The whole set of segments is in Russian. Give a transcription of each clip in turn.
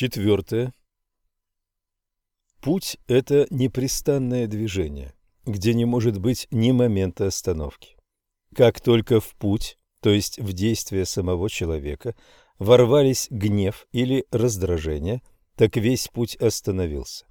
Четвертое. Путь – это непрестанное движение, где не может быть ни момента остановки. Как только в путь, то есть в действие самого человека, ворвались гнев или раздражение, так весь путь остановился.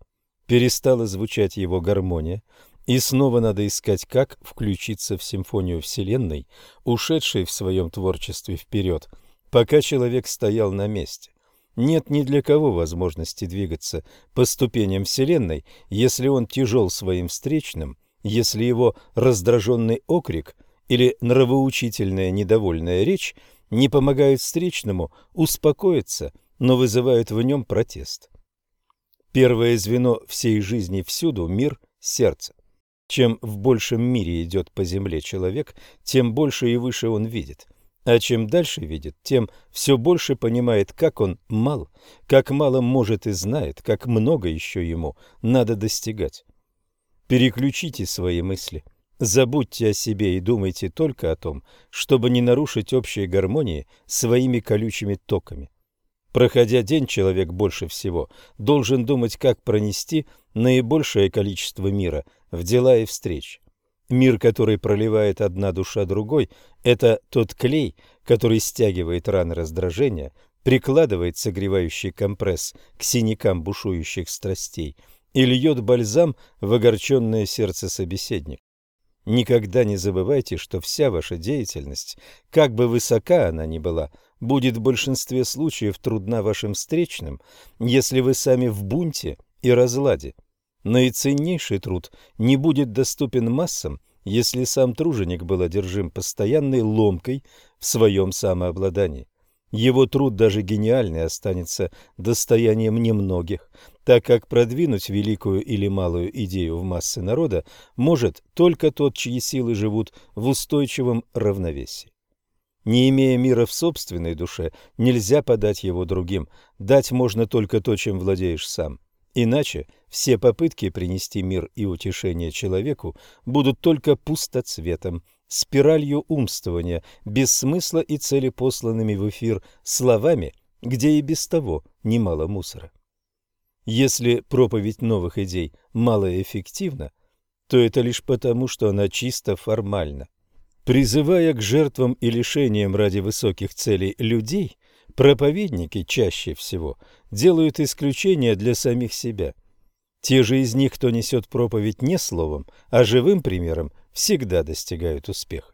Перестала звучать его гармония, и снова надо искать, как включиться в симфонию Вселенной, ушедшей в своем творчестве вперед, пока человек стоял на месте. Нет ни для кого возможности двигаться по ступеням Вселенной, если он тяжел своим встречным, если его раздраженный окрик или нравоучительная недовольная речь не помогают встречному успокоиться, но вызывают в нем протест. Первое звено всей жизни всюду – мир сердца. Чем в большем мире идет по земле человек, тем больше и выше он видит. А чем дальше видит, тем все больше понимает, как он мал, как мало может и знает, как много еще ему надо достигать. Переключите свои мысли. Забудьте о себе и думайте только о том, чтобы не нарушить общей гармонии своими колючими токами. Проходя день, человек больше всего должен думать, как пронести наибольшее количество мира в дела и встречи. Мир, который проливает одна душа другой, это тот клей, который стягивает раны раздражения, прикладывает согревающий компресс к синякам бушующих страстей и льет бальзам в огорченное сердце собеседника. Никогда не забывайте, что вся ваша деятельность, как бы высока она ни была, будет в большинстве случаев трудна вашим встречным, если вы сами в бунте и разладе. Наиценнейший труд не будет доступен массам, если сам труженик был одержим постоянной ломкой в своем самообладании. Его труд, даже гениальный, останется достоянием немногих, так как продвинуть великую или малую идею в массы народа может только тот, чьи силы живут в устойчивом равновесии. Не имея мира в собственной душе, нельзя подать его другим, дать можно только то, чем владеешь сам. Иначе все попытки принести мир и утешение человеку будут только пустоцветом, спиралью умствования, без смысла и цели посланными в эфир словами, где и без того немало мусора. Если проповедь новых идей малоэффективна, то это лишь потому, что она чисто формальна. Призывая к жертвам и лишениям ради высоких целей людей, проповедники чаще всего делают исключения для самих себя. Те же из них, кто несет проповедь не словом, а живым примером, всегда достигают успеха.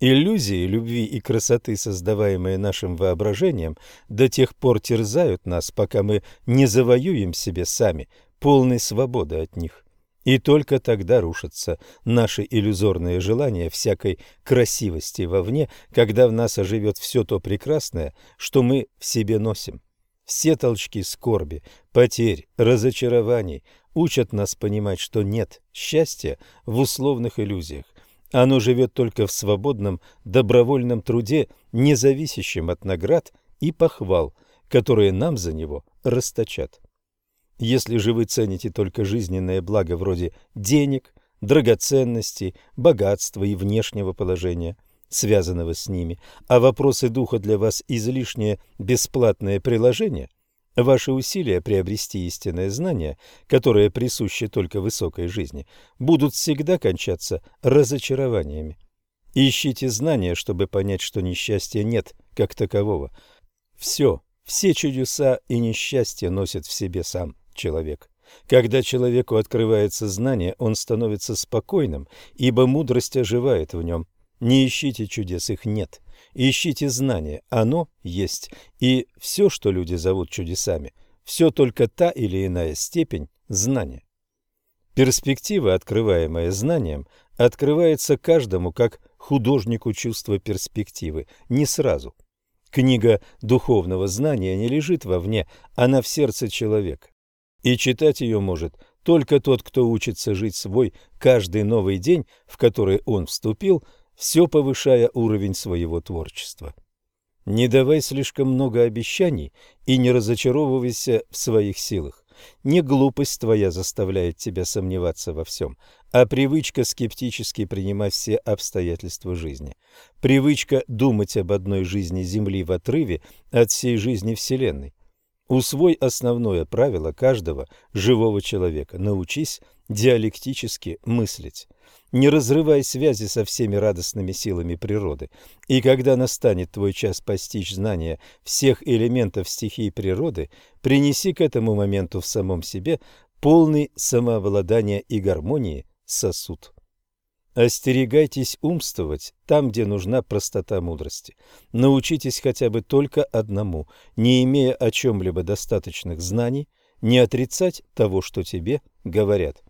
Иллюзии любви и красоты, создаваемые нашим воображением, до тех пор терзают нас, пока мы не завоюем себе сами полной свободы от них. И только тогда рушатся наши иллюзорные желания всякой красивости вовне, когда в нас оживет все то прекрасное, что мы в себе носим. Все толчки скорби, потерь, разочарований учат нас понимать, что нет счастья в условных иллюзиях. Оно живет только в свободном, добровольном труде, не зависящем от наград и похвал, которые нам за него расточат. Если же вы цените только жизненное благо вроде денег, драгоценностей, богатства и внешнего положения, связанного с ними, а вопросы духа для вас излишнее бесплатное приложение, ваши усилия приобрести истинное знание, которое присуще только высокой жизни, будут всегда кончаться разочарованиями. Ищите знания, чтобы понять, что несчастья нет как такового. Все, все чудеса и несчастья носит в себе сам человек. Когда человеку открывается знание, он становится спокойным, ибо мудрость оживает в нем. Не ищите чудес, их нет. Ищите знание, оно есть. И все, что люди зовут чудесами, все только та или иная степень знания. Перспектива, открываемая знанием, открывается каждому как художнику чувства перспективы, не сразу. Книга духовного знания не лежит вовне, она в сердце человека. И читать ее может только тот, кто учится жить свой каждый новый день, в который он вступил, все повышая уровень своего творчества. Не давай слишком много обещаний и не разочаровывайся в своих силах. Не глупость твоя заставляет тебя сомневаться во всем, а привычка скептически принимать все обстоятельства жизни. Привычка думать об одной жизни Земли в отрыве от всей жизни Вселенной. Усвой основное правило каждого живого человека – научись диалектически мыслить. Не разрывай связи со всеми радостными силами природы, и когда настанет твой час постичь знания всех элементов стихий природы, принеси к этому моменту в самом себе полный самообладания и гармонии сосуд. Остерегайтесь умствовать там, где нужна простота мудрости. Научитесь хотя бы только одному, не имея о чем-либо достаточных знаний, не отрицать того, что тебе говорят.